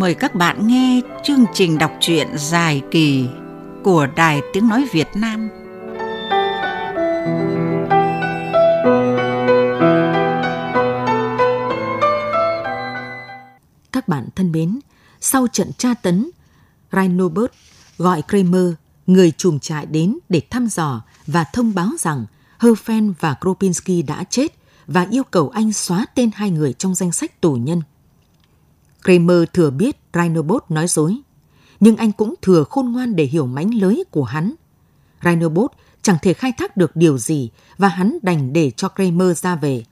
mời các bạn nghe chương trình đọc truyện dài kỳ của Đài Tiếng Nói Việt Nam. Các bạn thân mến, sau trận tra tấn, Reinobert gọi Kramer, người trùm trại đến để thăm dò và thông báo rằng Herfen và Kropinski đã chết và yêu cầu anh xóa tên hai người trong danh sách tù nhân. Kramer thừa biết Rhinobot nói dối, nhưng anh cũng thừa khôn ngoan để hiểu mánh lưới của hắn. Rhinobot chẳng thể khai thác được điều gì và hắn đành để cho Kramer ra về.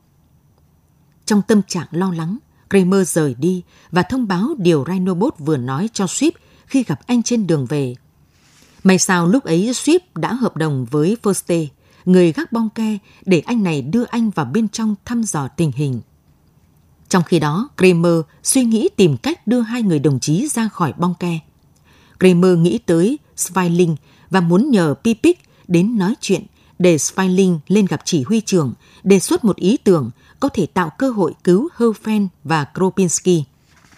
Trong tâm trạng lo lắng, Kramer rời đi và thông báo điều Rhinobot vừa nói cho Swift khi gặp anh trên đường về. May sao lúc ấy Swift đã hợp đồng với Foster, người gác bong ke, để anh này đưa anh vào bên trong thăm dò tình hình. Trong khi đó, Kramer suy nghĩ tìm cách đưa hai người đồng chí ra khỏi bong ke. Kramer nghĩ tới Sveiling và muốn nhờ Pipik đến nói chuyện để Sveiling lên gặp chỉ huy trưởng, đề xuất một ý tưởng có thể tạo cơ hội cứu Herfen và Kropinski.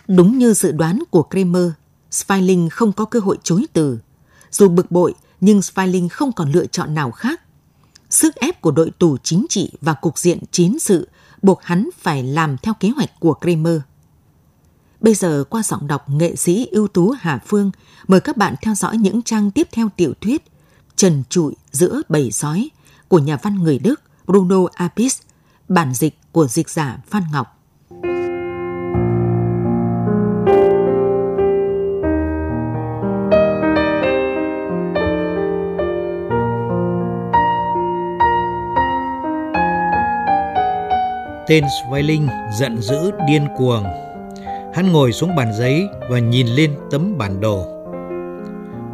Đúng như dự đoán của Kramer, Sveiling không có cơ hội chối từ. Dù bực bội, nhưng Sveiling không còn lựa chọn nào khác. Sức ép của đội tù chính trị và cục diện chiến sự buộc hắn phải làm theo kế hoạch của Kramer. Bây giờ qua giọng đọc nghệ sĩ ưu tú Hà Phương, mời các bạn theo dõi những trang tiếp theo tiểu thuyết Trần trụi giữa bầy sói của nhà văn người Đức Bruno Apis, bản dịch của dịch giả Phan Ngọc. Tên Sveiling giận dữ điên cuồng. Hắn ngồi xuống bàn giấy và nhìn lên tấm bản đồ.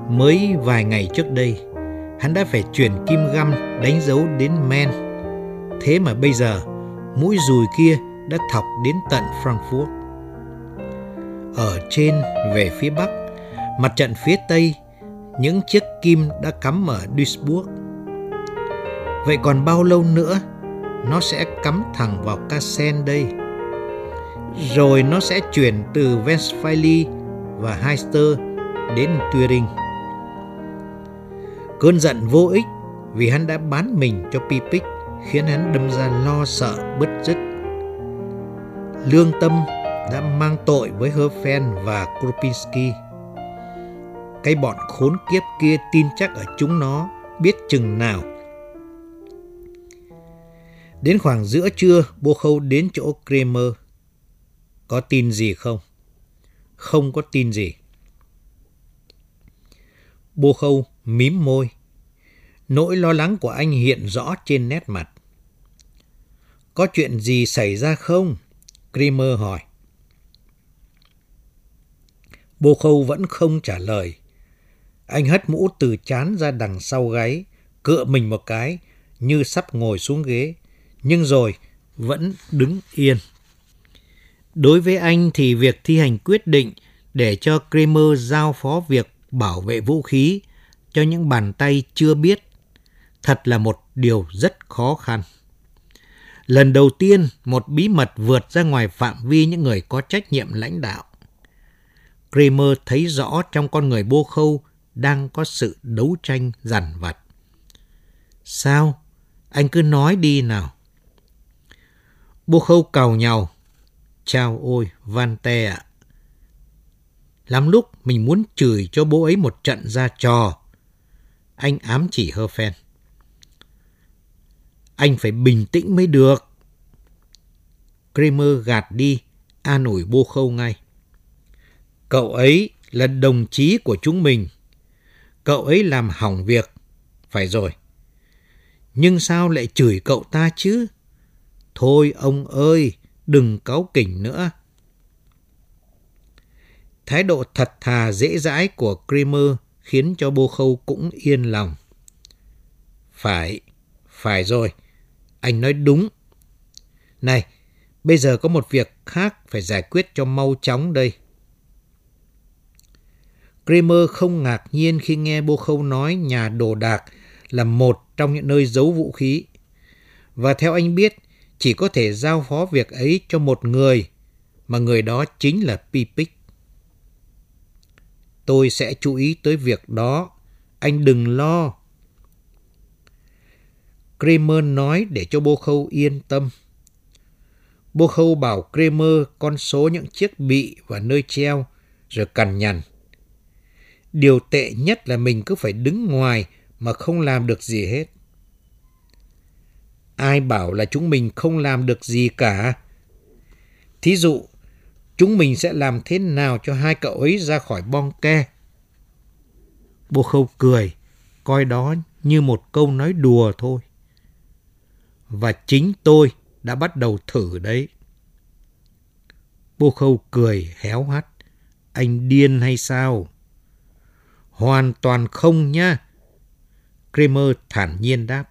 Mới vài ngày trước đây, hắn đã phải chuyển kim găm đánh dấu đến Men. Thế mà bây giờ, mũi dùi kia đã thọc đến tận Frankfurt. Ở trên về phía bắc, mặt trận phía tây, những chiếc kim đã cắm ở Duisburg. Vậy còn bao lâu nữa nó sẽ cắm thẳng vào Casen đây. Rồi nó sẽ chuyển từ Westphalia và Heister đến Turing. Cơn giận vô ích vì hắn đã bán mình cho Pipic khiến hắn đâm ra lo sợ bứt rứt. Lương tâm đã mang tội với Herfen và Kropinski. Cái bọn khốn kiếp kia tin chắc ở chúng nó, biết chừng nào Đến khoảng giữa trưa, Bô Khâu đến chỗ Kramer. Có tin gì không? Không có tin gì. Bô Khâu mím môi. Nỗi lo lắng của anh hiện rõ trên nét mặt. Có chuyện gì xảy ra không? Kramer hỏi. Bô Khâu vẫn không trả lời. Anh hất mũ từ chán ra đằng sau gáy, cựa mình một cái, như sắp ngồi xuống ghế, nhưng rồi vẫn đứng yên. Đối với anh thì việc thi hành quyết định để cho Kramer giao phó việc bảo vệ vũ khí cho những bàn tay chưa biết thật là một điều rất khó khăn. Lần đầu tiên, một bí mật vượt ra ngoài phạm vi những người có trách nhiệm lãnh đạo. Kramer thấy rõ trong con người bô khâu đang có sự đấu tranh dằn vặt. Sao? Anh cứ nói đi nào. Bô khâu cào nhau. Chào ôi, Van Te ạ. Lắm lúc mình muốn chửi cho bố ấy một trận ra trò. Anh ám chỉ hơ phen. Anh phải bình tĩnh mới được. Kramer gạt đi, an ủi bô khâu ngay. Cậu ấy là đồng chí của chúng mình. Cậu ấy làm hỏng việc. Phải rồi. Nhưng sao lại chửi cậu ta chứ? Thôi ông ơi, đừng cáu kỉnh nữa. Thái độ thật thà dễ dãi của Kramer khiến cho Bô Khâu cũng yên lòng. Phải, phải rồi, anh nói đúng. Này, bây giờ có một việc khác phải giải quyết cho mau chóng đây. Kramer không ngạc nhiên khi nghe Bô Khâu nói nhà đồ đạc là một trong những nơi giấu vũ khí. Và theo anh biết, chỉ có thể giao phó việc ấy cho một người, mà người đó chính là Pipic. Tôi sẽ chú ý tới việc đó. Anh đừng lo. Kramer nói để cho bô khâu yên tâm. Bô khâu bảo Kramer con số những chiếc bị và nơi treo, rồi cằn nhằn. Điều tệ nhất là mình cứ phải đứng ngoài mà không làm được gì hết. Ai bảo là chúng mình không làm được gì cả? Thí dụ, chúng mình sẽ làm thế nào cho hai cậu ấy ra khỏi bong ke? Bô khâu cười, coi đó như một câu nói đùa thôi. Và chính tôi đã bắt đầu thử đấy. Bô khâu cười héo hắt. Anh điên hay sao? Hoàn toàn không nhá. Kramer thản nhiên đáp.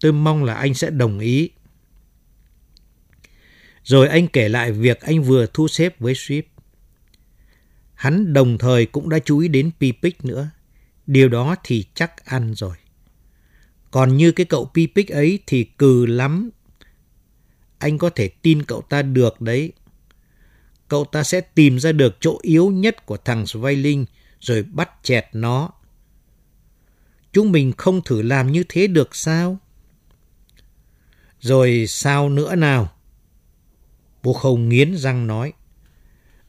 Tôi mong là anh sẽ đồng ý. Rồi anh kể lại việc anh vừa thu xếp với Swift. Hắn đồng thời cũng đã chú ý đến Pipic nữa. Điều đó thì chắc ăn rồi. Còn như cái cậu Pipic ấy thì cừ lắm. Anh có thể tin cậu ta được đấy. Cậu ta sẽ tìm ra được chỗ yếu nhất của thằng Sveiling rồi bắt chẹt nó. Chúng mình không thử làm như thế được sao? Rồi sao nữa nào? Bố không nghiến răng nói.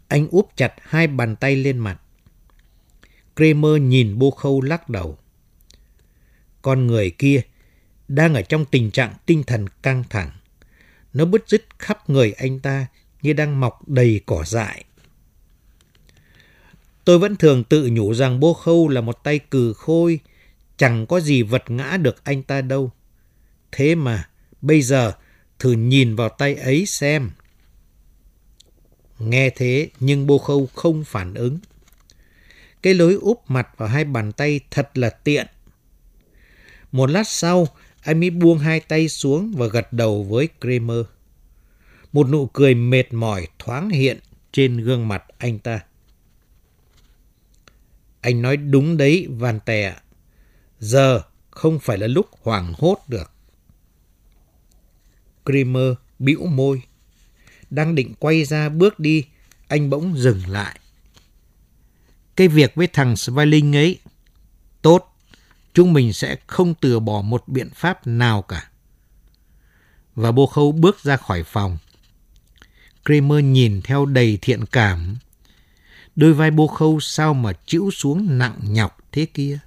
Anh úp chặt hai bàn tay lên mặt. Kramer nhìn bô khâu lắc đầu. Con người kia đang ở trong tình trạng tinh thần căng thẳng. Nó bứt rứt khắp người anh ta như đang mọc đầy cỏ dại. Tôi vẫn thường tự nhủ rằng bô khâu là một tay cừ khôi, chẳng có gì vật ngã được anh ta đâu. Thế mà, bây giờ thử nhìn vào tay ấy xem. Nghe thế nhưng bô khâu không phản ứng. Cái lối úp mặt vào hai bàn tay thật là tiện. Một lát sau, anh mới buông hai tay xuống và gật đầu với Kramer. Một nụ cười mệt mỏi thoáng hiện trên gương mặt anh ta. Anh nói đúng đấy, Van Tè. Giờ không phải là lúc hoảng hốt được. Kramer bĩu môi. Đang định quay ra bước đi, anh bỗng dừng lại. Cái việc với thằng Svaling ấy, tốt, chúng mình sẽ không từ bỏ một biện pháp nào cả. Và bô khâu bước ra khỏi phòng. Kramer nhìn theo đầy thiện cảm. Đôi vai bô khâu sao mà chịu xuống nặng nhọc thế kia.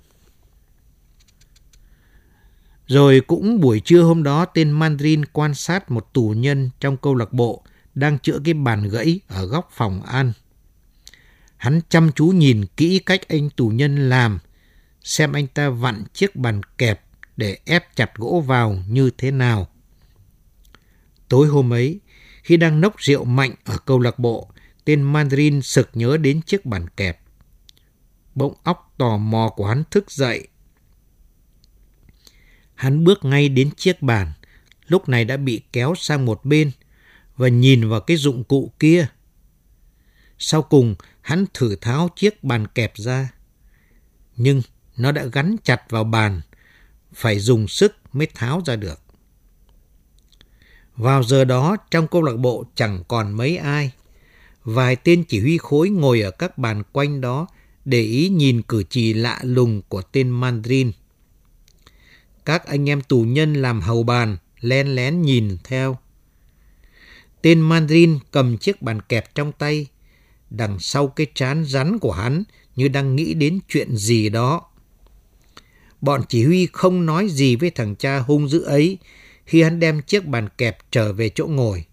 Rồi cũng buổi trưa hôm đó tên Mandarin quan sát một tù nhân trong câu lạc bộ đang chữa cái bàn gãy ở góc phòng ăn. Hắn chăm chú nhìn kỹ cách anh tù nhân làm, xem anh ta vặn chiếc bàn kẹp để ép chặt gỗ vào như thế nào. Tối hôm ấy, khi đang nốc rượu mạnh ở câu lạc bộ, tên Mandarin sực nhớ đến chiếc bàn kẹp. Bỗng óc tò mò của hắn thức dậy. Hắn bước ngay đến chiếc bàn, lúc này đã bị kéo sang một bên, và nhìn vào cái dụng cụ kia. Sau cùng, hắn thử tháo chiếc bàn kẹp ra. Nhưng nó đã gắn chặt vào bàn, phải dùng sức mới tháo ra được. Vào giờ đó, trong câu lạc bộ chẳng còn mấy ai. Vài tên chỉ huy khối ngồi ở các bàn quanh đó để ý nhìn cử chỉ lạ lùng của tên Mandarin. Các anh em tù nhân làm hầu bàn, len lén nhìn theo. Tên Mandarin cầm chiếc bàn kẹp trong tay, đằng sau cái trán rắn của hắn như đang nghĩ đến chuyện gì đó. Bọn chỉ huy không nói gì với thằng cha hung dữ ấy khi hắn đem chiếc bàn kẹp trở về chỗ ngồi.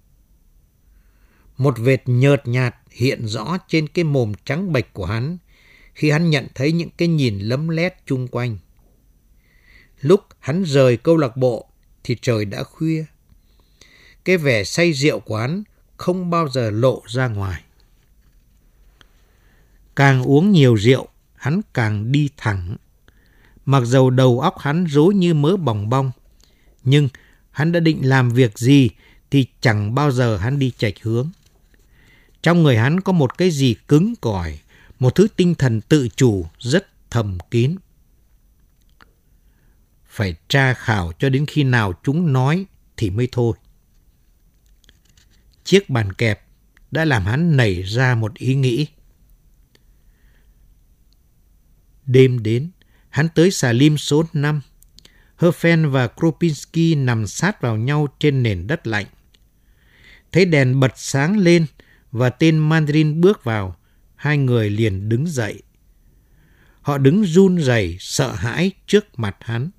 Một vệt nhợt nhạt hiện rõ trên cái mồm trắng bệch của hắn khi hắn nhận thấy những cái nhìn lấm lét chung quanh. Lúc hắn rời câu lạc bộ thì trời đã khuya. Cái vẻ say rượu của hắn không bao giờ lộ ra ngoài. Càng uống nhiều rượu, hắn càng đi thẳng. Mặc dầu đầu óc hắn rối như mớ bòng bong, nhưng hắn đã định làm việc gì thì chẳng bao giờ hắn đi chạch hướng. Trong người hắn có một cái gì cứng cỏi, một thứ tinh thần tự chủ rất thầm kín. Phải tra khảo cho đến khi nào chúng nói thì mới thôi. Chiếc bàn kẹp đã làm hắn nảy ra một ý nghĩ. Đêm đến, hắn tới xà lim số 5. Herfen và Kropinski nằm sát vào nhau trên nền đất lạnh. Thấy đèn bật sáng lên và tên Mandarin bước vào, hai người liền đứng dậy. Họ đứng run rẩy sợ hãi trước mặt hắn.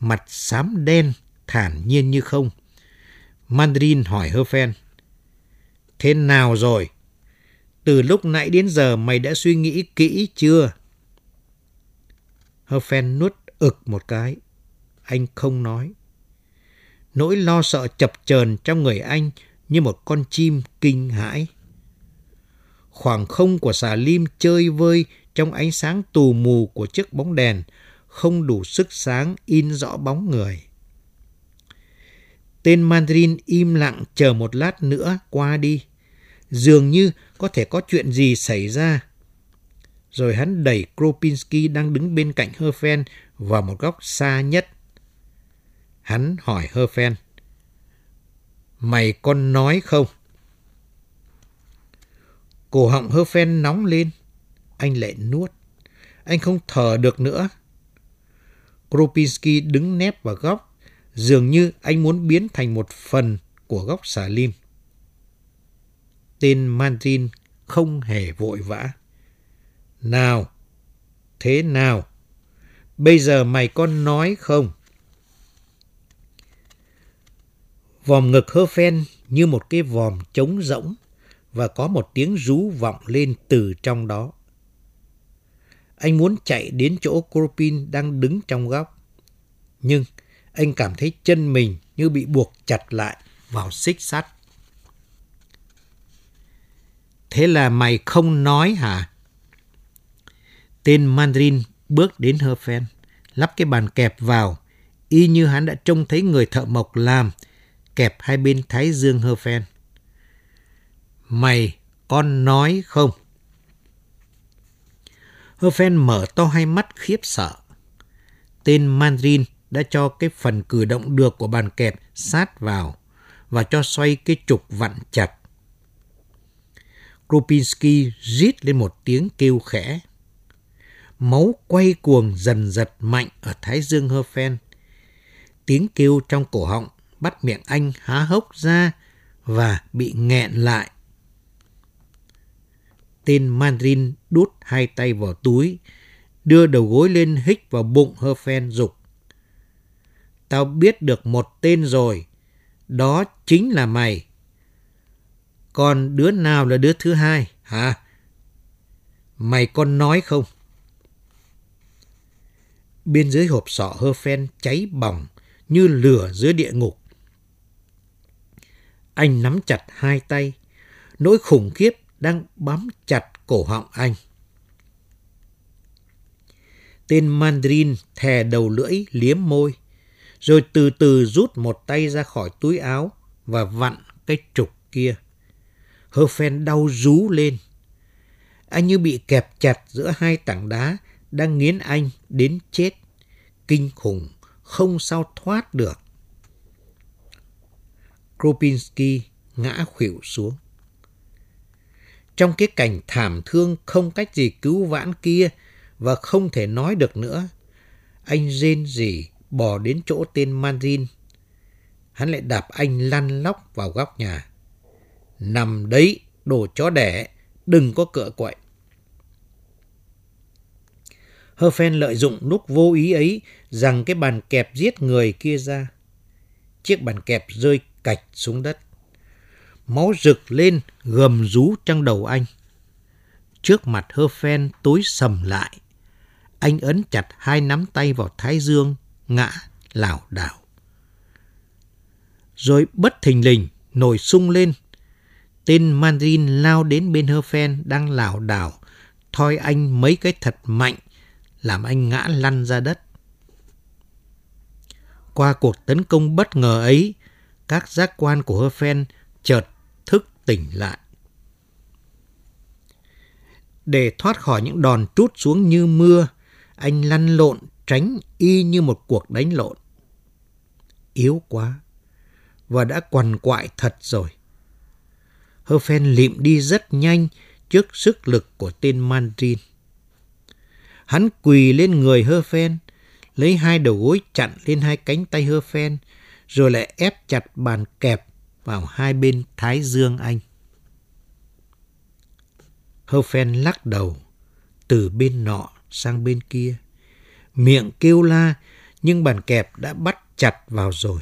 Mặt xám đen, thản nhiên như không. Mandarin hỏi Herfen. Thế nào rồi? Từ lúc nãy đến giờ mày đã suy nghĩ kỹ chưa? Herfen nuốt ực một cái. Anh không nói. Nỗi lo sợ chập chờn trong người anh như một con chim kinh hãi. Khoảng không của xà lim chơi vơi trong ánh sáng tù mù của chiếc bóng đèn không đủ sức sáng in rõ bóng người. Tên Mandarin im lặng chờ một lát nữa qua đi. Dường như có thể có chuyện gì xảy ra. Rồi hắn đẩy Kropinski đang đứng bên cạnh Herfen vào một góc xa nhất. Hắn hỏi Herfen. Mày con nói không? Cổ họng Herfen nóng lên. Anh lại nuốt. Anh không thở được nữa. Kropinski đứng nép vào góc, dường như anh muốn biến thành một phần của góc xà lim. Tên Mandarin không hề vội vã. Nào, thế nào? Bây giờ mày có nói không? Vòm ngực hơ phen như một cái vòm trống rỗng và có một tiếng rú vọng lên từ trong đó. Anh muốn chạy đến chỗ Kropin đang đứng trong góc. Nhưng anh cảm thấy chân mình như bị buộc chặt lại vào xích sắt. Thế là mày không nói hả? Tên Mandarin bước đến Herfen, lắp cái bàn kẹp vào, y như hắn đã trông thấy người thợ mộc làm, kẹp hai bên thái dương Herfen. Mày, con nói không? Herfen mở to hai mắt khiếp sợ. Tên Mandarin đã cho cái phần cử động được của bàn kẹp sát vào và cho xoay cái trục vặn chặt. Kropinski rít lên một tiếng kêu khẽ. Máu quay cuồng dần giật mạnh ở thái dương Herfen. Tiếng kêu trong cổ họng bắt miệng anh há hốc ra và bị nghẹn lại. Tên Mandarin đút hai tay vào túi, đưa đầu gối lên hích vào bụng Hơ Phen dục. Tao biết được một tên rồi, đó chính là mày. Còn đứa nào là đứa thứ hai, hả? Mày con nói không? Bên dưới hộp sọ hơ phen cháy bỏng như lửa dưới địa ngục. Anh nắm chặt hai tay, nỗi khủng khiếp đang bám chặt cổ họng anh. Tên Mandarin thè đầu lưỡi liếm môi, rồi từ từ rút một tay ra khỏi túi áo và vặn cái trục kia. Hơ phen đau rú lên. Anh như bị kẹp chặt giữa hai tảng đá đang nghiến anh đến chết. Kinh khủng, không sao thoát được. Kropinski ngã khuỵu xuống. Trong cái cảnh thảm thương không cách gì cứu vãn kia và không thể nói được nữa, anh rên rỉ bò đến chỗ tên manjin Hắn lại đạp anh lăn lóc vào góc nhà. Nằm đấy, đồ chó đẻ, đừng có cựa quậy. Herfen lợi dụng lúc vô ý ấy rằng cái bàn kẹp giết người kia ra. Chiếc bàn kẹp rơi cạch xuống đất. Máu rực lên gầm rú trong đầu anh. Trước mặt hơ phen tối sầm lại. Anh ấn chặt hai nắm tay vào thái dương, ngã, lảo đảo. Rồi bất thình lình, nổi sung lên. Tên Mandarin lao đến bên hơ phen đang lảo đảo, thoi anh mấy cái thật mạnh, làm anh ngã lăn ra đất. Qua cuộc tấn công bất ngờ ấy, các giác quan của Herfen phen tỉnh lại. Để thoát khỏi những đòn trút xuống như mưa, anh lăn lộn tránh y như một cuộc đánh lộn. Yếu quá, và đã quằn quại thật rồi. hơ phen lịm đi rất nhanh trước sức lực của tên Mandarin. Hắn quỳ lên người Hơ Phen, lấy hai đầu gối chặn lên hai cánh tay Hơ Phen, rồi lại ép chặt bàn kẹp vào hai bên thái dương anh. Hơ Phen lắc đầu, từ bên nọ sang bên kia. Miệng kêu la, nhưng bàn kẹp đã bắt chặt vào rồi.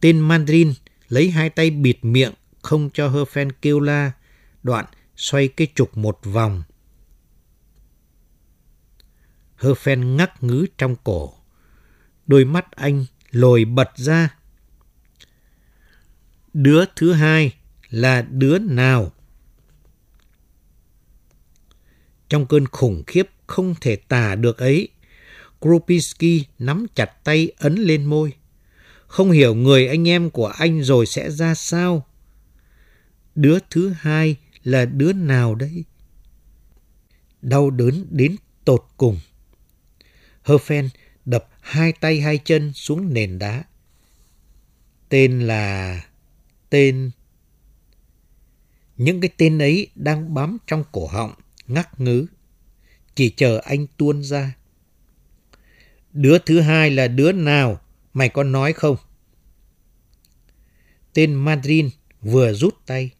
Tên Mandarin lấy hai tay bịt miệng, không cho Hơ Phen kêu la, đoạn xoay cái trục một vòng. Hơ Phen ngắc ngứ trong cổ. Đôi mắt anh lồi bật ra. Đứa thứ hai là đứa nào? Trong cơn khủng khiếp không thể tả được ấy, Kropinski nắm chặt tay ấn lên môi. Không hiểu người anh em của anh rồi sẽ ra sao? Đứa thứ hai là đứa nào đấy? Đau đớn đến tột cùng. Herfen đập hai tay hai chân xuống nền đá. Tên là tên... Những cái tên ấy đang bám trong cổ họng, ngắc ngứ. Chỉ chờ anh tuôn ra. Đứa thứ hai là đứa nào? Mày có nói không? Tên Madrin vừa rút tay.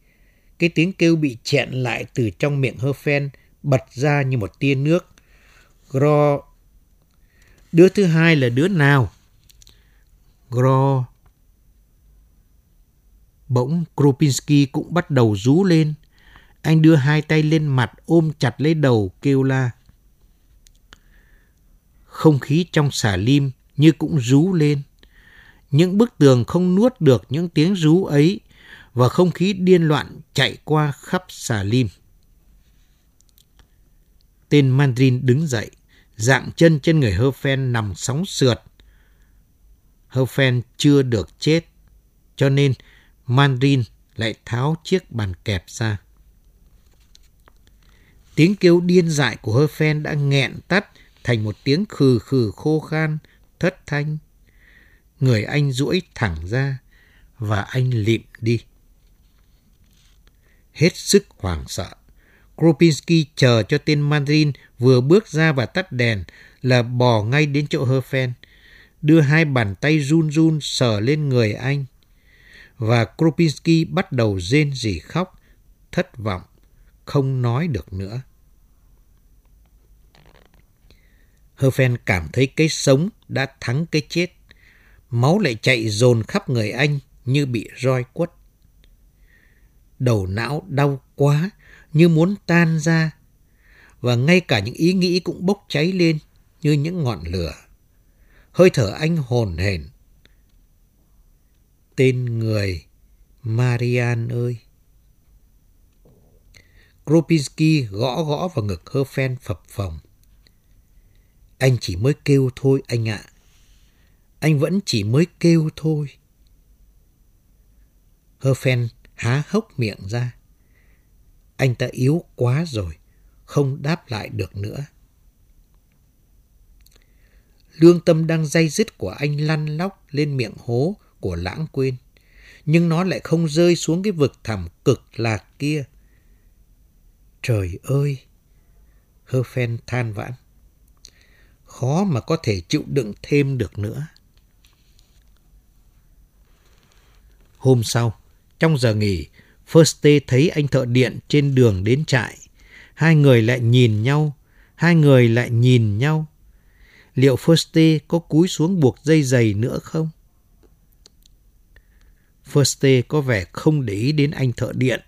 Cái tiếng kêu bị chẹn lại từ trong miệng hơ phen bật ra như một tia nước. Gro... Đứa thứ hai là đứa nào? Gro... Bỗng Kropinski cũng bắt đầu rú lên. Anh đưa hai tay lên mặt ôm chặt lấy đầu kêu la. Không khí trong xà lim như cũng rú lên. Những bức tường không nuốt được những tiếng rú ấy và không khí điên loạn chạy qua khắp xà lim. Tên Mandarin đứng dậy, dạng chân trên người Hơ Phen nằm sóng sượt. Hơ Phen chưa được chết, cho nên Mandarin lại tháo chiếc bàn kẹp ra. Tiếng kêu điên dại của Hơ Phen đã nghẹn tắt thành một tiếng khừ khừ khô khan, thất thanh. Người anh duỗi thẳng ra và anh lịm đi. Hết sức hoảng sợ, Kropinski chờ cho tên Mandarin vừa bước ra và tắt đèn là bò ngay đến chỗ Herfen, đưa hai bàn tay run run sờ lên người anh. Và Kropinski bắt đầu rên rỉ khóc, thất vọng, không nói được nữa. Herfen cảm thấy cái sống đã thắng cái chết. Máu lại chạy dồn khắp người anh như bị roi quất. Đầu não đau quá, như muốn tan ra. Và ngay cả những ý nghĩ cũng bốc cháy lên như những ngọn lửa. Hơi thở anh hồn hển. Tên người Marian ơi! Kropinski gõ gõ vào ngực Herfen phập phồng. Anh chỉ mới kêu thôi anh ạ. Anh vẫn chỉ mới kêu thôi. Herfen há hốc miệng ra. Anh ta yếu quá rồi, không đáp lại được nữa. Lương tâm đang day dứt của anh lăn lóc lên miệng hố của lãng quên. Nhưng nó lại không rơi xuống cái vực thẳm cực lạc kia. Trời ơi! Herfen than vãn khó mà có thể chịu đựng thêm được nữa. Hôm sau, trong giờ nghỉ, First thấy anh thợ điện trên đường đến trại. Hai người lại nhìn nhau, hai người lại nhìn nhau. Liệu First có cúi xuống buộc dây giày nữa không? Firste có vẻ không để ý đến anh thợ điện.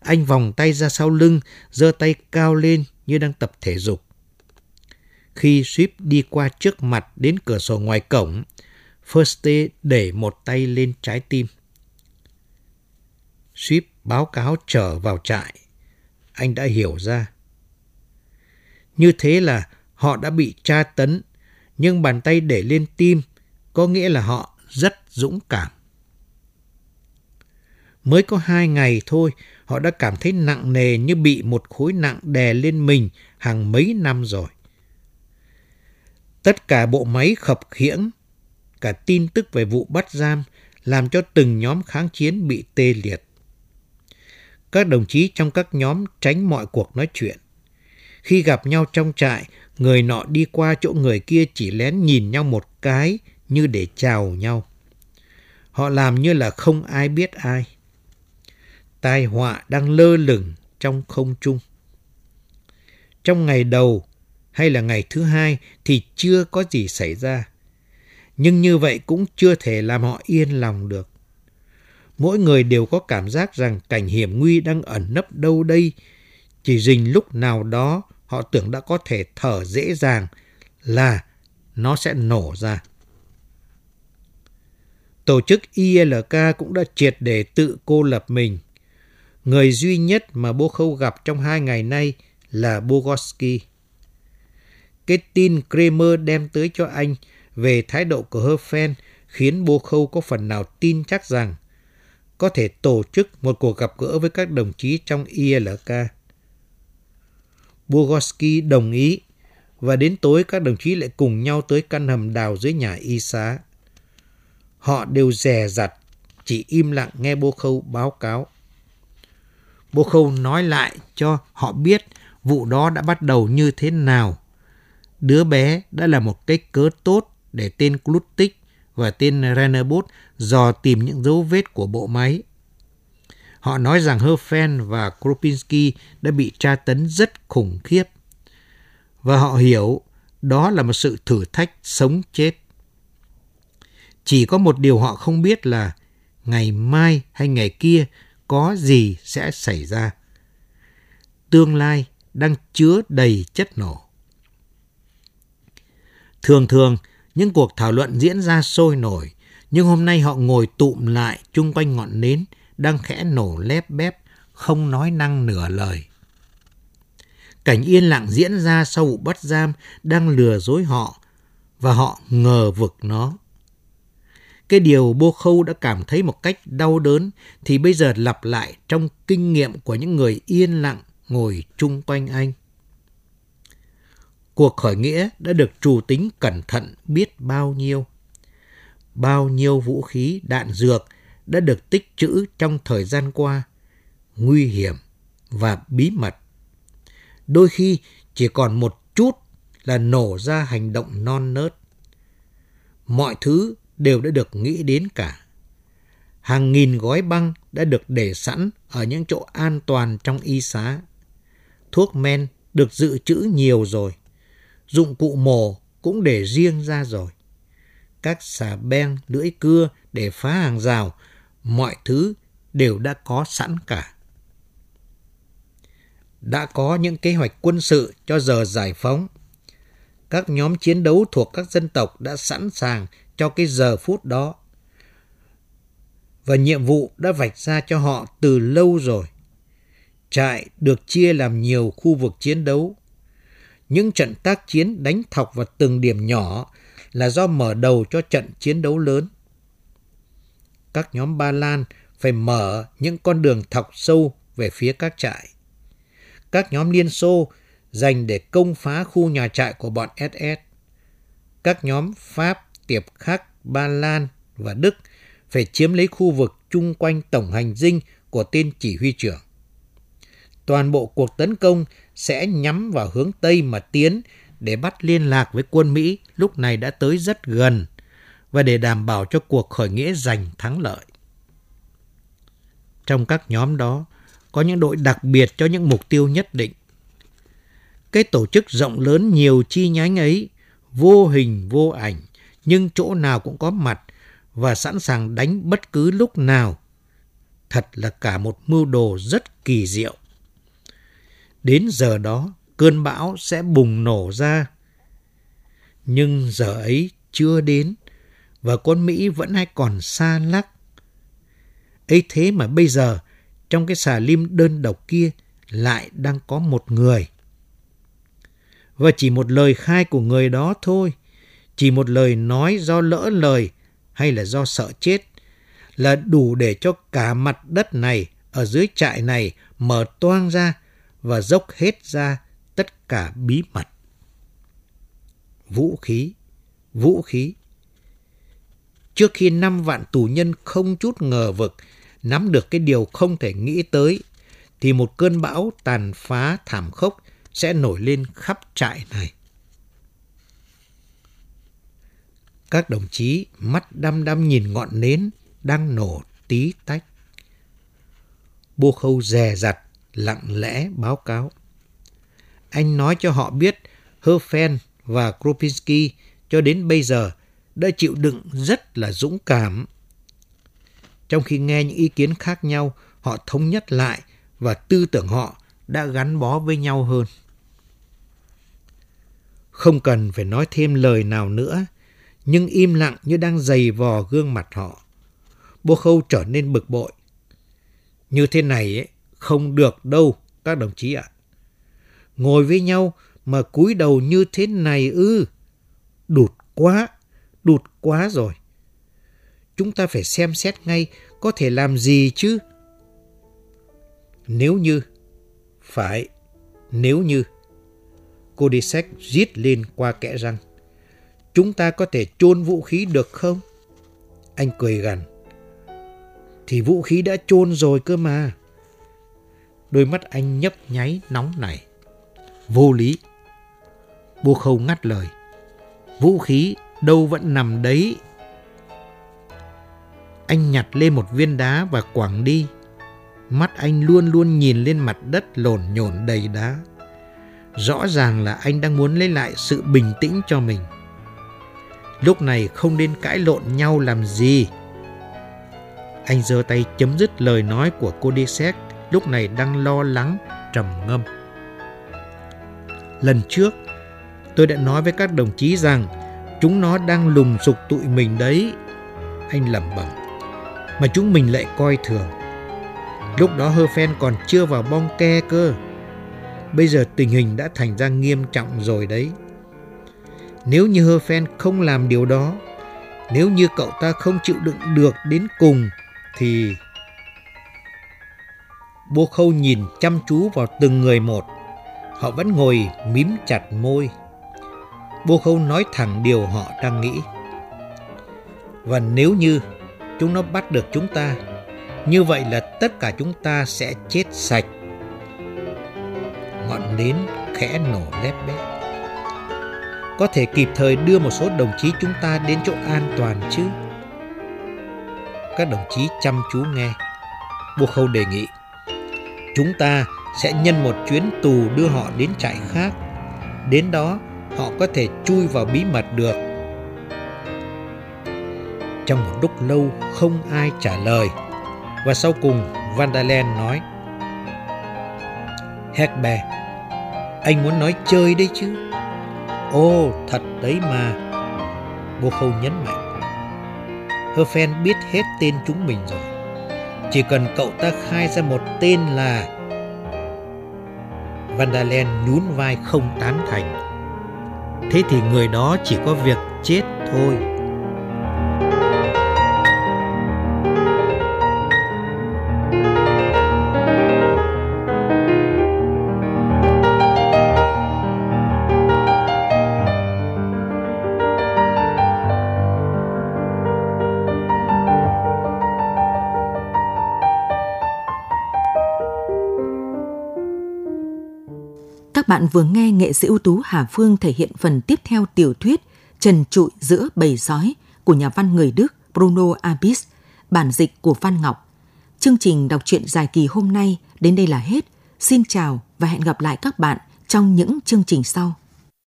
Anh vòng tay ra sau lưng, giơ tay cao lên như đang tập thể dục. Khi Swift đi qua trước mặt đến cửa sổ ngoài cổng, Firste để một tay lên trái tim. Swift báo cáo trở vào trại. Anh đã hiểu ra. Như thế là họ đã bị tra tấn, nhưng bàn tay để lên tim có nghĩa là họ rất dũng cảm. Mới có hai ngày thôi, họ đã cảm thấy nặng nề như bị một khối nặng đè lên mình hàng mấy năm rồi. Tất cả bộ máy khập khiễng, cả tin tức về vụ bắt giam làm cho từng nhóm kháng chiến bị tê liệt. Các đồng chí trong các nhóm tránh mọi cuộc nói chuyện. Khi gặp nhau trong trại, người nọ đi qua chỗ người kia chỉ lén nhìn nhau một cái như để chào nhau. Họ làm như là không ai biết ai. Tai họa đang lơ lửng trong không trung. Trong ngày đầu hay là ngày thứ hai thì chưa có gì xảy ra. Nhưng như vậy cũng chưa thể làm họ yên lòng được. Mỗi người đều có cảm giác rằng cảnh hiểm nguy đang ẩn nấp đâu đây. Chỉ rình lúc nào đó họ tưởng đã có thể thở dễ dàng là nó sẽ nổ ra. Tổ chức ILK cũng đã triệt để tự cô lập mình. Người duy nhất mà Bô Khâu gặp trong hai ngày nay là Bogoski. Cái tin Kramer đem tới cho anh về thái độ của Herfen khiến Bô Khâu có phần nào tin chắc rằng có thể tổ chức một cuộc gặp gỡ với các đồng chí trong ILK. Bogoski đồng ý và đến tối các đồng chí lại cùng nhau tới căn hầm đào dưới nhà y xá. Họ đều rè rặt, chỉ im lặng nghe Bô Khâu báo cáo. Bô Khâu nói lại cho họ biết vụ đó đã bắt đầu như thế nào. Đứa bé đã là một cái cớ tốt để tên Klutik và tên Rennerbot dò tìm những dấu vết của bộ máy. Họ nói rằng Herfen và Kropinski đã bị tra tấn rất khủng khiếp. Và họ hiểu đó là một sự thử thách sống chết. Chỉ có một điều họ không biết là ngày mai hay ngày kia có gì sẽ xảy ra. Tương lai đang chứa đầy chất nổ. Thường thường, những cuộc thảo luận diễn ra sôi nổi, nhưng hôm nay họ ngồi tụm lại chung quanh ngọn nến, đang khẽ nổ lép bép, không nói năng nửa lời. Cảnh yên lặng diễn ra sau vụ bắt giam đang lừa dối họ, và họ ngờ vực nó. Cái điều Bô Khâu đã cảm thấy một cách đau đớn thì bây giờ lặp lại trong kinh nghiệm của những người yên lặng ngồi chung quanh anh. Cuộc khởi nghĩa đã được trù tính cẩn thận biết bao nhiêu. Bao nhiêu vũ khí, đạn dược đã được tích trữ trong thời gian qua, nguy hiểm và bí mật. Đôi khi chỉ còn một chút là nổ ra hành động non nớt. Mọi thứ đều đã được nghĩ đến cả. Hàng nghìn gói băng đã được để sẵn ở những chỗ an toàn trong y xá. Thuốc men được dự trữ nhiều rồi. Dụng cụ mổ cũng để riêng ra rồi. Các xà beng, lưỡi cưa để phá hàng rào, mọi thứ đều đã có sẵn cả. Đã có những kế hoạch quân sự cho giờ giải phóng. Các nhóm chiến đấu thuộc các dân tộc đã sẵn sàng cho cái giờ phút đó. Và nhiệm vụ đã vạch ra cho họ từ lâu rồi. Trại được chia làm nhiều khu vực chiến đấu. Những trận tác chiến đánh thọc vào từng điểm nhỏ là do mở đầu cho trận chiến đấu lớn. Các nhóm Ba Lan phải mở những con đường thọc sâu về phía các trại. Các nhóm Liên Xô dành để công phá khu nhà trại của bọn SS. Các nhóm Pháp, Tiệp Khắc, Ba Lan và Đức phải chiếm lấy khu vực chung quanh tổng hành dinh của tên chỉ huy trưởng. Toàn bộ cuộc tấn công sẽ nhắm vào hướng Tây mà tiến để bắt liên lạc với quân Mỹ lúc này đã tới rất gần và để đảm bảo cho cuộc khởi nghĩa giành thắng lợi. Trong các nhóm đó, có những đội đặc biệt cho những mục tiêu nhất định. Cái tổ chức rộng lớn nhiều chi nhánh ấy, vô hình vô ảnh, nhưng chỗ nào cũng có mặt và sẵn sàng đánh bất cứ lúc nào. Thật là cả một mưu đồ rất kỳ diệu. Đến giờ đó, cơn bão sẽ bùng nổ ra. Nhưng giờ ấy chưa đến và quân Mỹ vẫn hay còn xa lắc. ấy thế mà bây giờ, trong cái xà lim đơn độc kia lại đang có một người. Và chỉ một lời khai của người đó thôi, chỉ một lời nói do lỡ lời hay là do sợ chết là đủ để cho cả mặt đất này ở dưới trại này mở toang ra và dốc hết ra tất cả bí mật. Vũ khí, vũ khí. Trước khi năm vạn tù nhân không chút ngờ vực nắm được cái điều không thể nghĩ tới, thì một cơn bão tàn phá thảm khốc sẽ nổi lên khắp trại này. Các đồng chí mắt đăm đăm nhìn ngọn nến đang nổ tí tách. Bô khâu dè dặt, lặng lẽ báo cáo. Anh nói cho họ biết Herfen và Kropinski cho đến bây giờ đã chịu đựng rất là dũng cảm. Trong khi nghe những ý kiến khác nhau, họ thống nhất lại và tư tưởng họ đã gắn bó với nhau hơn. Không cần phải nói thêm lời nào nữa, nhưng im lặng như đang giày vò gương mặt họ. Bô Khâu trở nên bực bội. Như thế này ấy, không được đâu, các đồng chí ạ. Ngồi với nhau mà cúi đầu như thế này ư. Đụt quá, đụt quá rồi. Chúng ta phải xem xét ngay có thể làm gì chứ. Nếu như, phải, nếu như. Cô đi sách rít lên qua kẽ răng. Chúng ta có thể chôn vũ khí được không? Anh cười gằn. Thì vũ khí đã chôn rồi cơ mà. Đôi mắt anh nhấp nháy nóng nảy Vô lý. Bô khâu ngắt lời. Vũ khí đâu vẫn nằm đấy. Anh nhặt lên một viên đá và quẳng đi. Mắt anh luôn luôn nhìn lên mặt đất lổn nhổn đầy đá. Rõ ràng là anh đang muốn lấy lại sự bình tĩnh cho mình. Lúc này không nên cãi lộn nhau làm gì. Anh giơ tay chấm dứt lời nói của cô đi xét lúc này đang lo lắng, trầm ngâm. Lần trước, tôi đã nói với các đồng chí rằng chúng nó đang lùng sục tụi mình đấy. Anh lẩm bẩm. Mà chúng mình lại coi thường. Lúc đó Hơ Phen còn chưa vào bong ke cơ. Bây giờ tình hình đã thành ra nghiêm trọng rồi đấy. Nếu như Hơ Phen không làm điều đó, nếu như cậu ta không chịu đựng được đến cùng, thì... Bố Khâu nhìn chăm chú vào từng người một. Họ vẫn ngồi mím chặt môi. Bô Khâu nói thẳng điều họ đang nghĩ. Và nếu như chúng nó bắt được chúng ta, như vậy là tất cả chúng ta sẽ chết sạch. Ngọn nến khẽ nổ lép bét. Có thể kịp thời đưa một số đồng chí chúng ta đến chỗ an toàn chứ? Các đồng chí chăm chú nghe. buộc Khâu đề nghị. Chúng ta sẽ nhân một chuyến tù đưa họ đến trại khác. Đến đó họ có thể chui vào bí mật được. Trong một lúc lâu không ai trả lời và sau cùng Vandalen nói Hecbe, anh muốn nói chơi đấy chứ? Ồ, thật đấy mà. Bô Khâu nhấn mạnh. Herfen biết hết tên chúng mình rồi. Chỉ cần cậu ta khai ra một tên là Vandalen nhún vai không tán thành. Thế thì người đó chỉ có việc chết thôi. Bạn vừa nghe nghệ sĩ ưu tú Hà Phương thể hiện phần tiếp theo tiểu thuyết Trần trụi giữa bầy sói của nhà văn người Đức Bruno Abis, bản dịch của Phan Ngọc. Chương trình đọc truyện dài kỳ hôm nay đến đây là hết. Xin chào và hẹn gặp lại các bạn trong những chương trình sau.